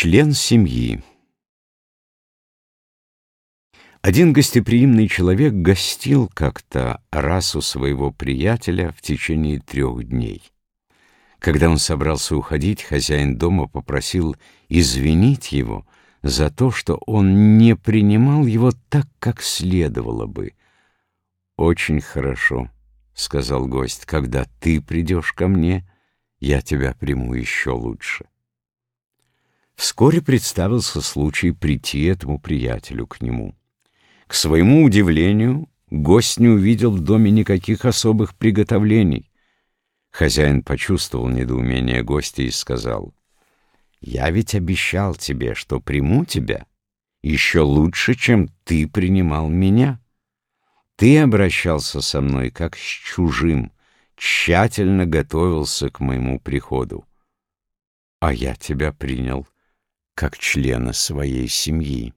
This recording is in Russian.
Член семьи Один гостеприимный человек гостил как-то раз у своего приятеля в течение трех дней. Когда он собрался уходить, хозяин дома попросил извинить его за то, что он не принимал его так, как следовало бы. «Очень хорошо», — сказал гость, — «когда ты придешь ко мне, я тебя приму еще лучше». Вскоре представился случай прийти этому приятелю к нему. К своему удивлению, гость не увидел в доме никаких особых приготовлений. Хозяин почувствовал недоумение гостя и сказал, «Я ведь обещал тебе, что приму тебя еще лучше, чем ты принимал меня. Ты обращался со мной как с чужим, тщательно готовился к моему приходу, а я тебя принял как члена своей семьи.